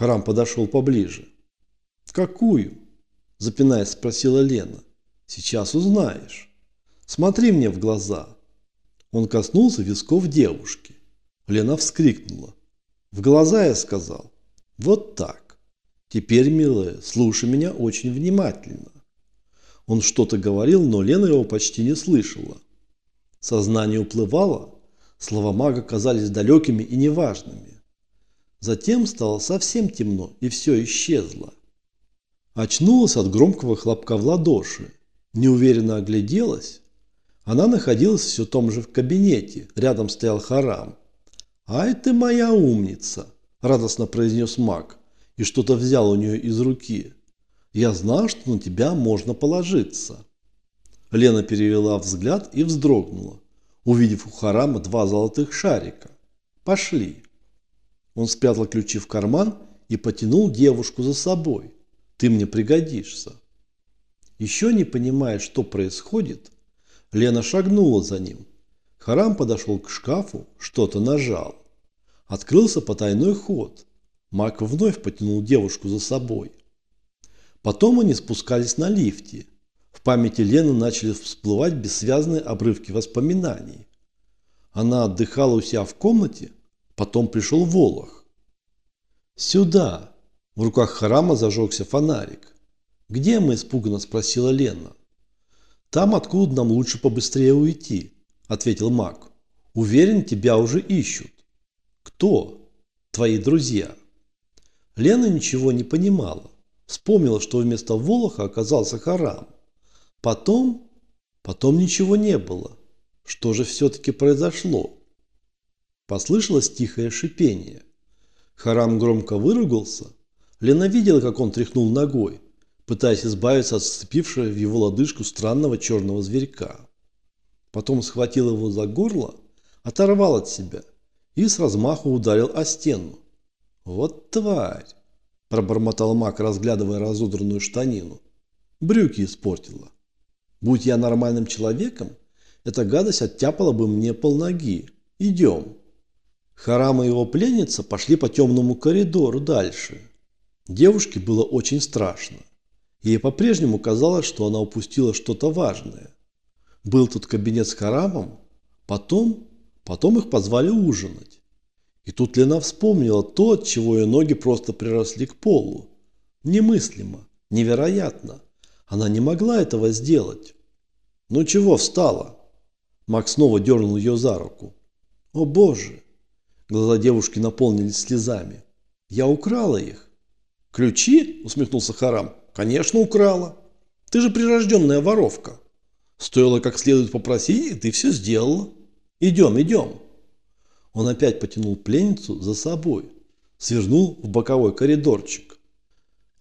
Харам подошел поближе. «Какую?» – запинаясь, спросила Лена. «Сейчас узнаешь. Смотри мне в глаза». Он коснулся висков девушки. Лена вскрикнула. «В глаза я сказал. Вот так. Теперь, милая, слушай меня очень внимательно». Он что-то говорил, но Лена его почти не слышала. Сознание уплывало, слова мага казались далекими и неважными. Затем стало совсем темно, и все исчезло. Очнулась от громкого хлопка в ладоши. Неуверенно огляделась. Она находилась все том же в кабинете. Рядом стоял Харам. «Ай ты моя умница!» – радостно произнес маг. И что-то взял у нее из руки. «Я знал, что на тебя можно положиться». Лена перевела взгляд и вздрогнула, увидев у Харама два золотых шарика. «Пошли». Он спрятал ключи в карман и потянул девушку за собой. Ты мне пригодишься. Еще не понимая, что происходит, Лена шагнула за ним. Харам подошел к шкафу, что-то нажал. Открылся потайной ход. Мак вновь потянул девушку за собой. Потом они спускались на лифте. В памяти Лены начали всплывать бессвязные обрывки воспоминаний. Она отдыхала у себя в комнате, потом пришел Волох. «Сюда!» В руках Харама зажегся фонарик. «Где мы?» – испуганно спросила Лена. «Там, откуда нам лучше побыстрее уйти», – ответил маг. «Уверен, тебя уже ищут». «Кто?» «Твои друзья». Лена ничего не понимала. Вспомнила, что вместо Волоха оказался Харам. Потом... Потом ничего не было. Что же все-таки произошло? Послышалось тихое шипение. Харам громко выругался – Лена видела, как он тряхнул ногой, пытаясь избавиться от сцепившего в его лодыжку странного черного зверька. Потом схватил его за горло, оторвал от себя и с размаху ударил о стену. «Вот тварь!» – пробормотал маг, разглядывая разодранную штанину. «Брюки испортила. Будь я нормальным человеком, эта гадость оттяпала бы мне полноги. Идем». Харам и его пленница пошли по темному коридору дальше. Девушке было очень страшно. Ей по-прежнему казалось, что она упустила что-то важное. Был тут кабинет с Харамом, потом, потом их позвали ужинать. И тут Лена вспомнила то, от чего ее ноги просто приросли к полу. Немыслимо, невероятно. Она не могла этого сделать. «Ну чего встала?» Макс снова дернул ее за руку. «О боже!» Глаза девушки наполнились слезами. «Я украла их. «Ключи?» – усмехнулся Харам. «Конечно, украла. Ты же прирожденная воровка. Стоило как следует попросить, и ты все сделала. Идем, идем». Он опять потянул пленницу за собой, свернул в боковой коридорчик.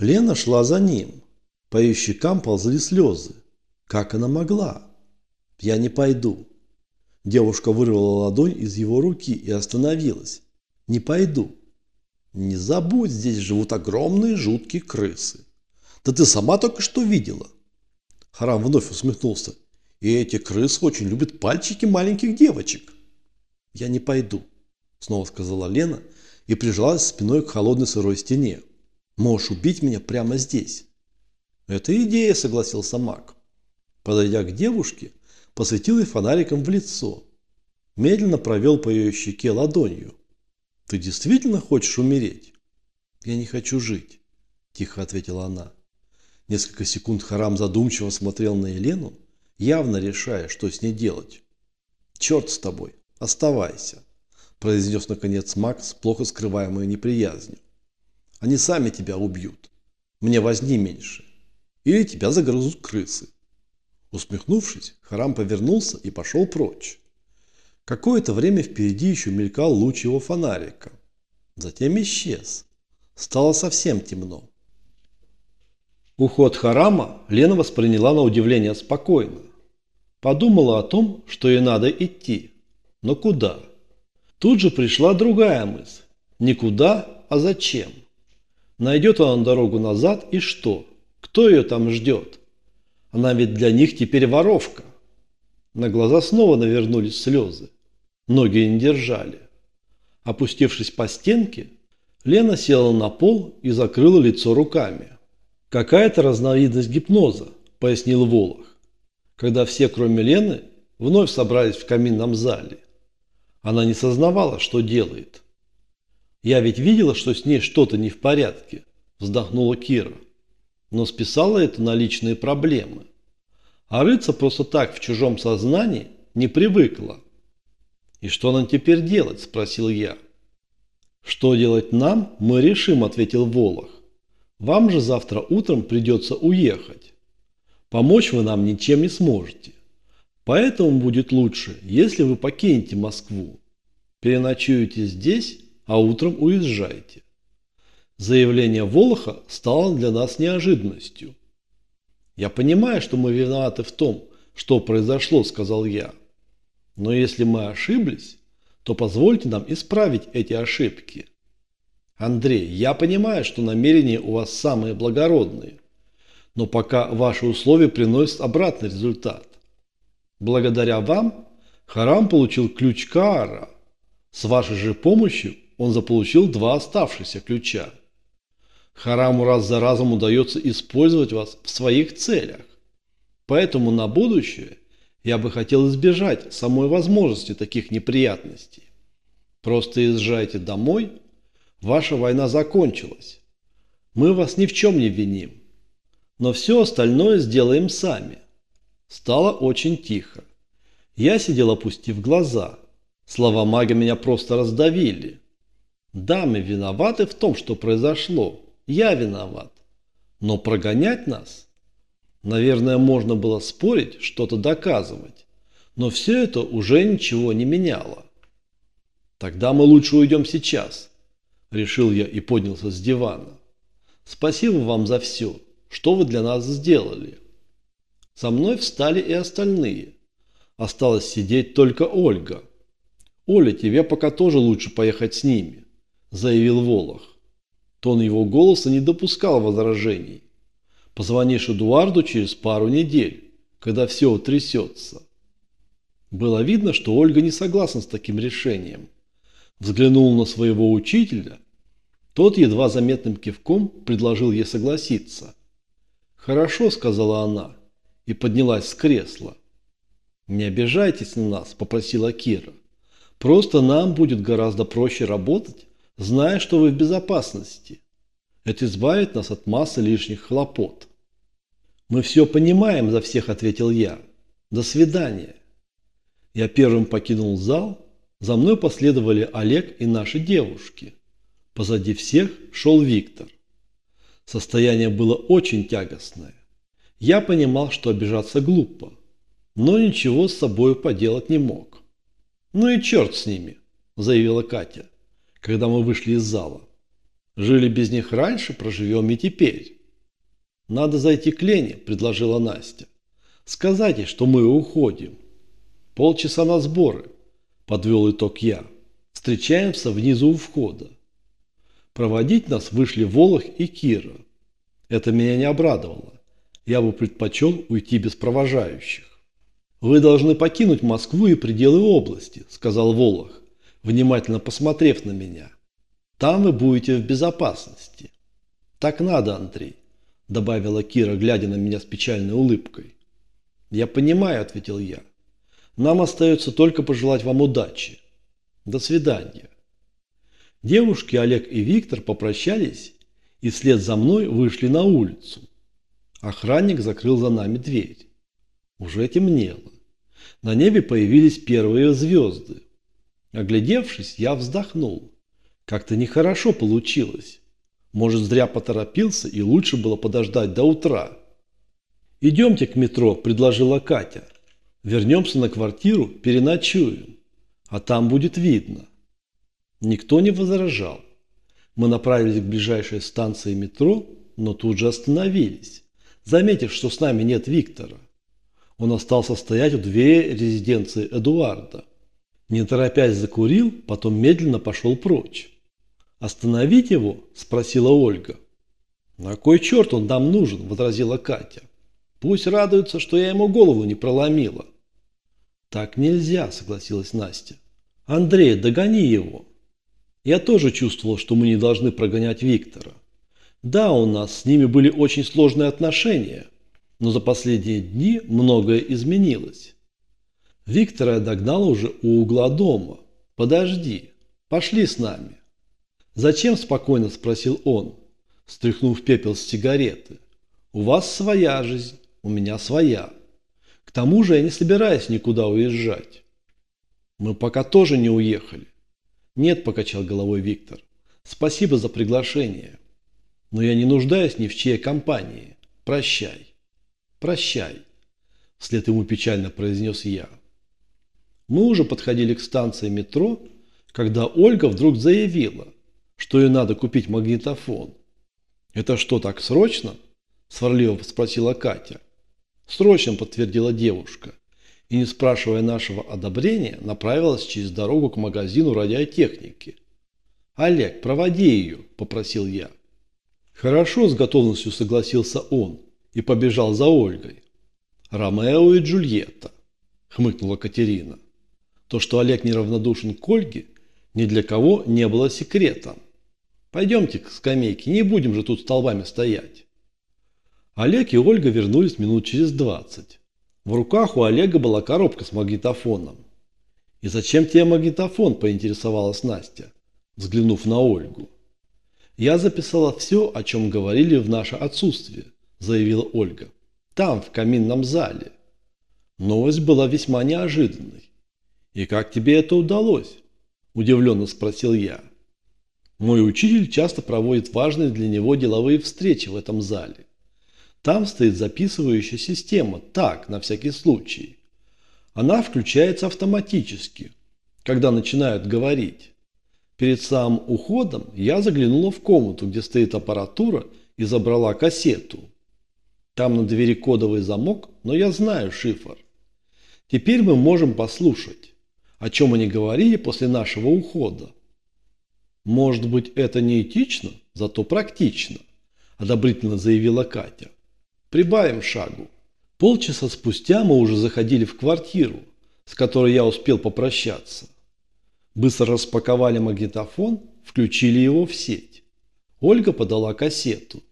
Лена шла за ним. По ее щекам ползли слезы. Как она могла? «Я не пойду». Девушка вырвала ладонь из его руки и остановилась. «Не пойду». Не забудь, здесь живут огромные жуткие крысы. Да ты сама только что видела. Харам вновь усмехнулся. И эти крысы очень любят пальчики маленьких девочек. Я не пойду, снова сказала Лена и прижалась спиной к холодной сырой стене. Можешь убить меня прямо здесь. Это идея, согласился Мак. Подойдя к девушке, посветил ей фонариком в лицо. Медленно провел по ее щеке ладонью. Ты действительно хочешь умереть? Я не хочу жить, тихо ответила она. Несколько секунд Харам задумчиво смотрел на Елену, явно решая, что с ней делать. «Черт с тобой, оставайся», – произнес наконец Макс плохо скрываемой неприязнью. «Они сами тебя убьют. Мне возни меньше. Или тебя загрызут крысы». Усмехнувшись, Харам повернулся и пошел прочь. Какое-то время впереди еще мелькал луч его фонарика. Затем исчез. Стало совсем темно. Уход Харама Лена восприняла на удивление спокойно. Подумала о том, что ей надо идти. Но куда? Тут же пришла другая мысль. Не куда, а зачем? Найдет она дорогу назад и что? Кто ее там ждет? Она ведь для них теперь воровка. На глаза снова навернулись слезы. Ноги не держали. Опустившись по стенке, Лена села на пол и закрыла лицо руками. «Какая-то разновидность гипноза», – пояснил Волох, когда все, кроме Лены, вновь собрались в каминном зале. Она не сознавала, что делает. «Я ведь видела, что с ней что-то не в порядке», – вздохнула Кира. Но списала это на личные проблемы. А рыться просто так в чужом сознании не привыкла. «И что нам теперь делать?» – спросил я. «Что делать нам, мы решим», – ответил Волох. «Вам же завтра утром придется уехать. Помочь вы нам ничем не сможете. Поэтому будет лучше, если вы покинете Москву. Переночуете здесь, а утром уезжаете». Заявление Волоха стало для нас неожиданностью. «Я понимаю, что мы виноваты в том, что произошло», – сказал я. «Но если мы ошиблись, то позвольте нам исправить эти ошибки. Андрей, я понимаю, что намерения у вас самые благородные, но пока ваши условия приносят обратный результат. Благодаря вам Харам получил ключ Каара. С вашей же помощью он заполучил два оставшихся ключа. Хараму раз за разом удается использовать вас в своих целях. Поэтому на будущее я бы хотел избежать самой возможности таких неприятностей. Просто езжайте домой, ваша война закончилась. Мы вас ни в чем не виним. Но все остальное сделаем сами. Стало очень тихо. Я сидел опустив глаза. Слова мага меня просто раздавили. Да, мы виноваты в том, что произошло. Я виноват. Но прогонять нас Наверное, можно было спорить, что-то доказывать. Но все это уже ничего не меняло. «Тогда мы лучше уйдем сейчас», – решил я и поднялся с дивана. «Спасибо вам за все, что вы для нас сделали». Со мной встали и остальные. Осталось сидеть только Ольга. «Оля, тебе пока тоже лучше поехать с ними», – заявил Волох. Тон его голоса не допускал возражений. Позвонишь Эдуарду через пару недель, когда все утрясется. Было видно, что Ольга не согласна с таким решением. Взглянул на своего учителя. Тот едва заметным кивком предложил ей согласиться. «Хорошо», – сказала она и поднялась с кресла. «Не обижайтесь на нас», – попросила Кира. «Просто нам будет гораздо проще работать, зная, что вы в безопасности». Это избавит нас от массы лишних хлопот. Мы все понимаем за всех, ответил я. До свидания. Я первым покинул зал, за мной последовали Олег и наши девушки. Позади всех шел Виктор. Состояние было очень тягостное. Я понимал, что обижаться глупо, но ничего с собой поделать не мог. «Ну и черт с ними», – заявила Катя, когда мы вышли из зала. Жили без них раньше, проживем и теперь. Надо зайти к Лене, предложила Настя. Сказать ей, что мы уходим. Полчаса на сборы, подвел итог я. Встречаемся внизу у входа. Проводить нас вышли Волох и Кира. Это меня не обрадовало. Я бы предпочел уйти без провожающих. «Вы должны покинуть Москву и пределы области», – сказал Волох, внимательно посмотрев на меня. Там вы будете в безопасности. Так надо, Андрей, добавила Кира, глядя на меня с печальной улыбкой. Я понимаю, ответил я. Нам остается только пожелать вам удачи. До свидания. Девушки Олег и Виктор попрощались и вслед за мной вышли на улицу. Охранник закрыл за нами дверь. Уже темнело. На небе появились первые звезды. Оглядевшись, я вздохнул. Как-то нехорошо получилось. Может, зря поторопился и лучше было подождать до утра. «Идемте к метро», – предложила Катя. «Вернемся на квартиру, переночуем. А там будет видно». Никто не возражал. Мы направились к ближайшей станции метро, но тут же остановились, заметив, что с нами нет Виктора. Он остался стоять у двери резиденции Эдуарда. Не торопясь закурил, потом медленно пошел прочь. «Остановить его?» – спросила Ольга. «На кой черт он нам нужен?» – возразила Катя. «Пусть радуется, что я ему голову не проломила». «Так нельзя», – согласилась Настя. «Андрей, догони его». Я тоже чувствовал, что мы не должны прогонять Виктора. Да, у нас с ними были очень сложные отношения, но за последние дни многое изменилось. Виктора догнал уже у угла дома. Подожди, пошли с нами. Зачем, спокойно спросил он, стряхнув пепел с сигареты. У вас своя жизнь, у меня своя. К тому же я не собираюсь никуда уезжать. Мы пока тоже не уехали. Нет, покачал головой Виктор. Спасибо за приглашение. Но я не нуждаюсь ни в чьей компании. Прощай. Прощай. Вслед ему печально произнес я. Мы уже подходили к станции метро, когда Ольга вдруг заявила, что ей надо купить магнитофон. «Это что, так срочно?» – сварливо спросила Катя. «Срочно», – подтвердила девушка. И, не спрашивая нашего одобрения, направилась через дорогу к магазину радиотехники. «Олег, проводи ее», – попросил я. «Хорошо», – с готовностью согласился он и побежал за Ольгой. «Ромео и Джульетта», – хмыкнула Катерина. То, что Олег неравнодушен к Ольге, ни для кого не было секретом. Пойдемте к скамейке, не будем же тут столбами стоять. Олег и Ольга вернулись минут через двадцать. В руках у Олега была коробка с магнитофоном. «И зачем тебе магнитофон?» – поинтересовалась Настя, взглянув на Ольгу. «Я записала все, о чем говорили в наше отсутствие», – заявила Ольга. «Там, в каминном зале». Новость была весьма неожиданной. «И как тебе это удалось?» – удивленно спросил я. Мой учитель часто проводит важные для него деловые встречи в этом зале. Там стоит записывающая система, так, на всякий случай. Она включается автоматически, когда начинают говорить. Перед самым уходом я заглянула в комнату, где стоит аппаратура, и забрала кассету. Там на двери кодовый замок, но я знаю шифр. Теперь мы можем послушать о чем они говорили после нашего ухода. Может быть, это не этично, зато практично, одобрительно заявила Катя. Прибавим шагу. Полчаса спустя мы уже заходили в квартиру, с которой я успел попрощаться. Быстро распаковали магнитофон, включили его в сеть. Ольга подала кассету.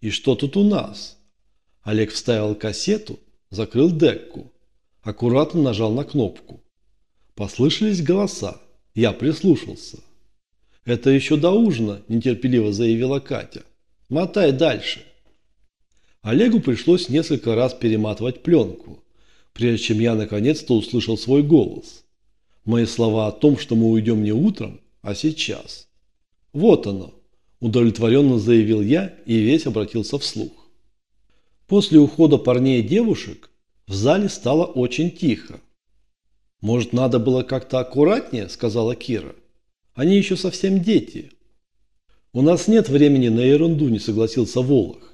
И что тут у нас? Олег вставил кассету, закрыл декку, аккуратно нажал на кнопку. Послышались голоса. Я прислушался. «Это еще до ужина», – нетерпеливо заявила Катя. «Мотай дальше». Олегу пришлось несколько раз перематывать пленку, прежде чем я наконец-то услышал свой голос. Мои слова о том, что мы уйдем не утром, а сейчас. «Вот оно», – удовлетворенно заявил я и весь обратился вслух. После ухода парней и девушек в зале стало очень тихо. «Может, надо было как-то аккуратнее?» – сказала Кира. «Они еще совсем дети». «У нас нет времени на ерунду», – не согласился Волох.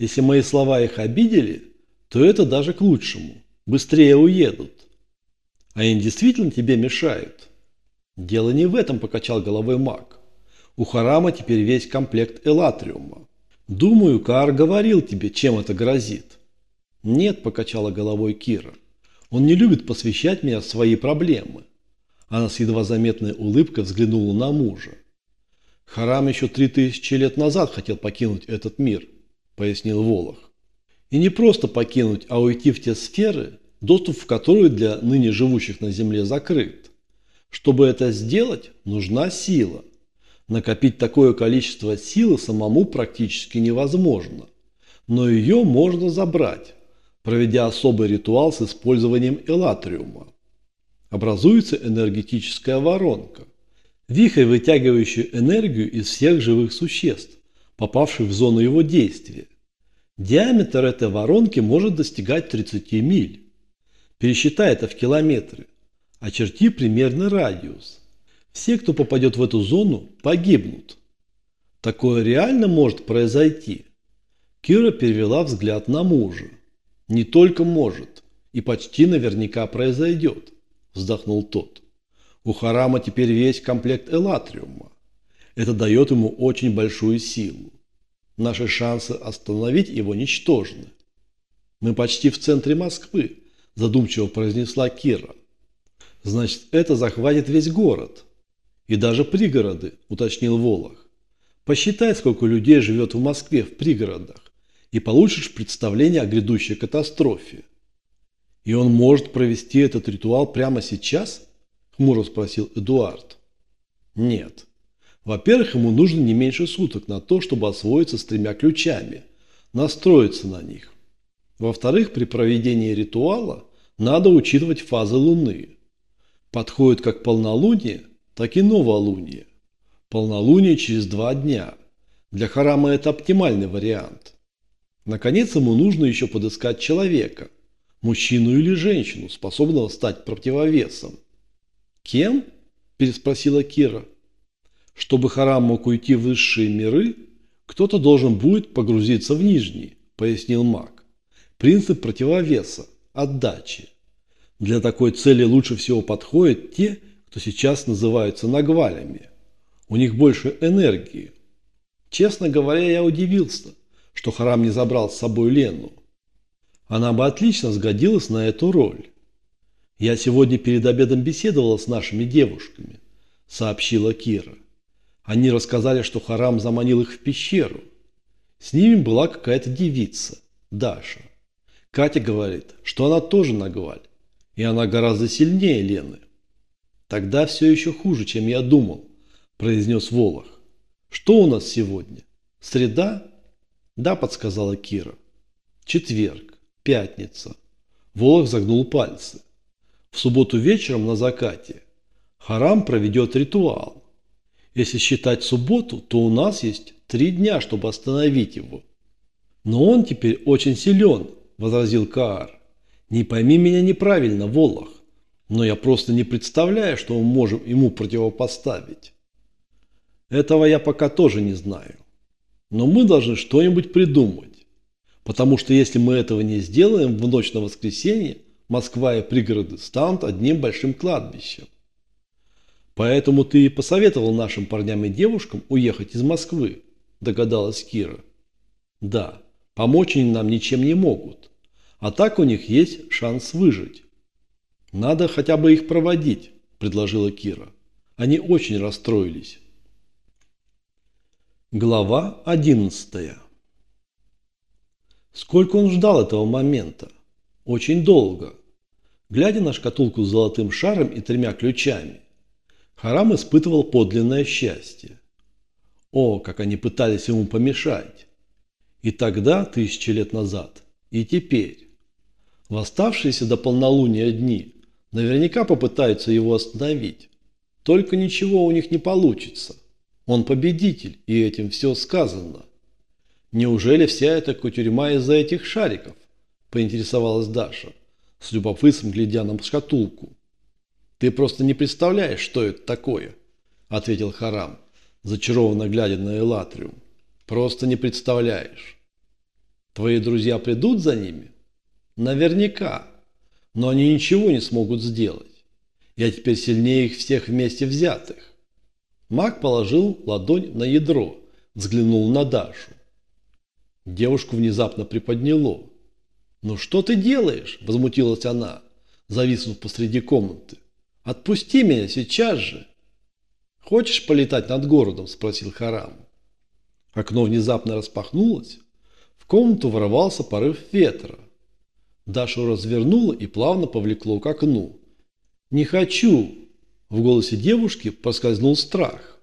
«Если мои слова их обидели, то это даже к лучшему. Быстрее уедут». «А они действительно тебе мешают?» «Дело не в этом», – покачал головой маг. «У Харама теперь весь комплект Элатриума. Думаю, Каар говорил тебе, чем это грозит». «Нет», – покачала головой Кира. Он не любит посвящать меня в свои проблемы. Она с едва заметной улыбкой взглянула на мужа. Харам еще три тысячи лет назад хотел покинуть этот мир, пояснил Волох. И не просто покинуть, а уйти в те сферы, доступ в которые для ныне живущих на Земле закрыт. Чтобы это сделать, нужна сила. Накопить такое количество силы самому практически невозможно. Но ее можно забрать проведя особый ритуал с использованием элатриума. Образуется энергетическая воронка, вихрь, вытягивающий энергию из всех живых существ, попавших в зону его действия. Диаметр этой воронки может достигать 30 миль. Пересчитай это в километры. Очерти примерный радиус. Все, кто попадет в эту зону, погибнут. Такое реально может произойти. Кира перевела взгляд на мужа. Не только может, и почти наверняка произойдет, вздохнул тот. У Харама теперь весь комплект элатриума. Это дает ему очень большую силу. Наши шансы остановить его ничтожны. Мы почти в центре Москвы, задумчиво произнесла Кира. Значит, это захватит весь город. И даже пригороды, уточнил Волох. Посчитай, сколько людей живет в Москве в пригородах, и получишь представление о грядущей катастрофе. И он может провести этот ритуал прямо сейчас? Хмуро спросил Эдуард. Нет. Во-первых, ему нужно не меньше суток на то, чтобы освоиться с тремя ключами, настроиться на них. Во-вторых, при проведении ритуала надо учитывать фазы Луны. Подходит как полнолуние, так и новолуние. Полнолуние через два дня. Для Харама это оптимальный вариант. Наконец, ему нужно еще подыскать человека, мужчину или женщину, способного стать противовесом. «Кем?» – переспросила Кира. «Чтобы Харам мог уйти в высшие миры, кто-то должен будет погрузиться в нижние», – пояснил маг. «Принцип противовеса, отдачи. Для такой цели лучше всего подходят те, кто сейчас называются нагвалями. У них больше энергии. Честно говоря, я удивился, что Харам не забрал с собой Лену. Она бы отлично сгодилась на эту роль. Я сегодня перед обедом беседовала с нашими девушками, сообщила Кира. Они рассказали, что Харам заманил их в пещеру. С ними была какая-то девица, Даша. Катя говорит, что она тоже нагваль, и она гораздо сильнее Лены. Тогда все еще хуже, чем я думал, произнес Волох. Что у нас сегодня? Среда? Да, подсказала Кира. Четверг, пятница. Волох загнул пальцы. В субботу вечером на закате Харам проведет ритуал. Если считать субботу, то у нас есть три дня, чтобы остановить его. Но он теперь очень силен, возразил Каар. Не пойми меня неправильно, Волох, но я просто не представляю, что мы можем ему противопоставить. Этого я пока тоже не знаю. Но мы должны что-нибудь придумать. Потому что если мы этого не сделаем в ночь на воскресенье, Москва и пригороды станут одним большим кладбищем. Поэтому ты и посоветовал нашим парням и девушкам уехать из Москвы, догадалась Кира. Да, помочь они нам ничем не могут. А так у них есть шанс выжить. Надо хотя бы их проводить, предложила Кира. Они очень расстроились. Глава одиннадцатая. Сколько он ждал этого момента? Очень долго. Глядя на шкатулку с золотым шаром и тремя ключами, Харам испытывал подлинное счастье. О, как они пытались ему помешать. И тогда, тысячи лет назад, и теперь. В оставшиеся до полнолуния дни наверняка попытаются его остановить. Только ничего у них не получится. Он победитель, и этим все сказано. Неужели вся эта кутюрьма из-за этих шариков? Поинтересовалась Даша, с любопытством глядя на шкатулку. Ты просто не представляешь, что это такое, ответил Харам, зачарованно глядя на Элатриум. Просто не представляешь. Твои друзья придут за ними? Наверняка. Но они ничего не смогут сделать. Я теперь сильнее их всех вместе взятых. Маг положил ладонь на ядро, взглянул на Дашу. Девушку внезапно приподняло. «Ну что ты делаешь?» – возмутилась она, зависнув посреди комнаты. «Отпусти меня сейчас же!» «Хочешь полетать над городом?» – спросил Харам. Окно внезапно распахнулось. В комнату ворвался порыв ветра. Дашу развернуло и плавно повлекло к окну. «Не хочу!» В голосе девушки проскользнул страх.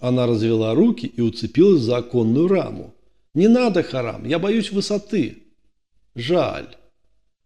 Она развела руки и уцепилась за оконную раму. «Не надо, Харам, я боюсь высоты». «Жаль».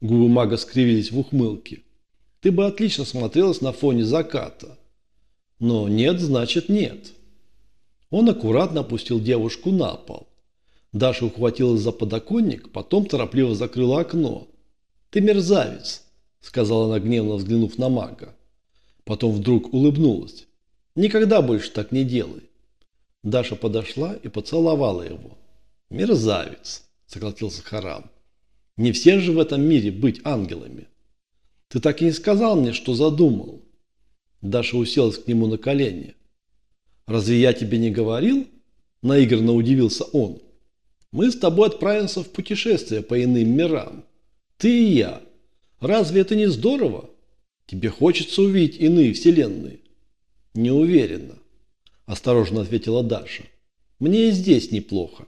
Губы мага скривились в ухмылке. «Ты бы отлично смотрелась на фоне заката». «Но нет, значит нет». Он аккуратно опустил девушку на пол. Даша ухватилась за подоконник, потом торопливо закрыла окно. «Ты мерзавец», – сказала она гневно взглянув на мага. Потом вдруг улыбнулась. «Никогда больше так не делай». Даша подошла и поцеловала его. «Мерзавец», – сократился Харам. «Не все же в этом мире быть ангелами». «Ты так и не сказал мне, что задумал». Даша уселась к нему на колени. «Разве я тебе не говорил?» – наигранно удивился он. «Мы с тобой отправимся в путешествие по иным мирам. Ты и я. Разве это не здорово? Тебе хочется увидеть иные вселенные. Не уверена, осторожно ответила Даша. Мне и здесь неплохо.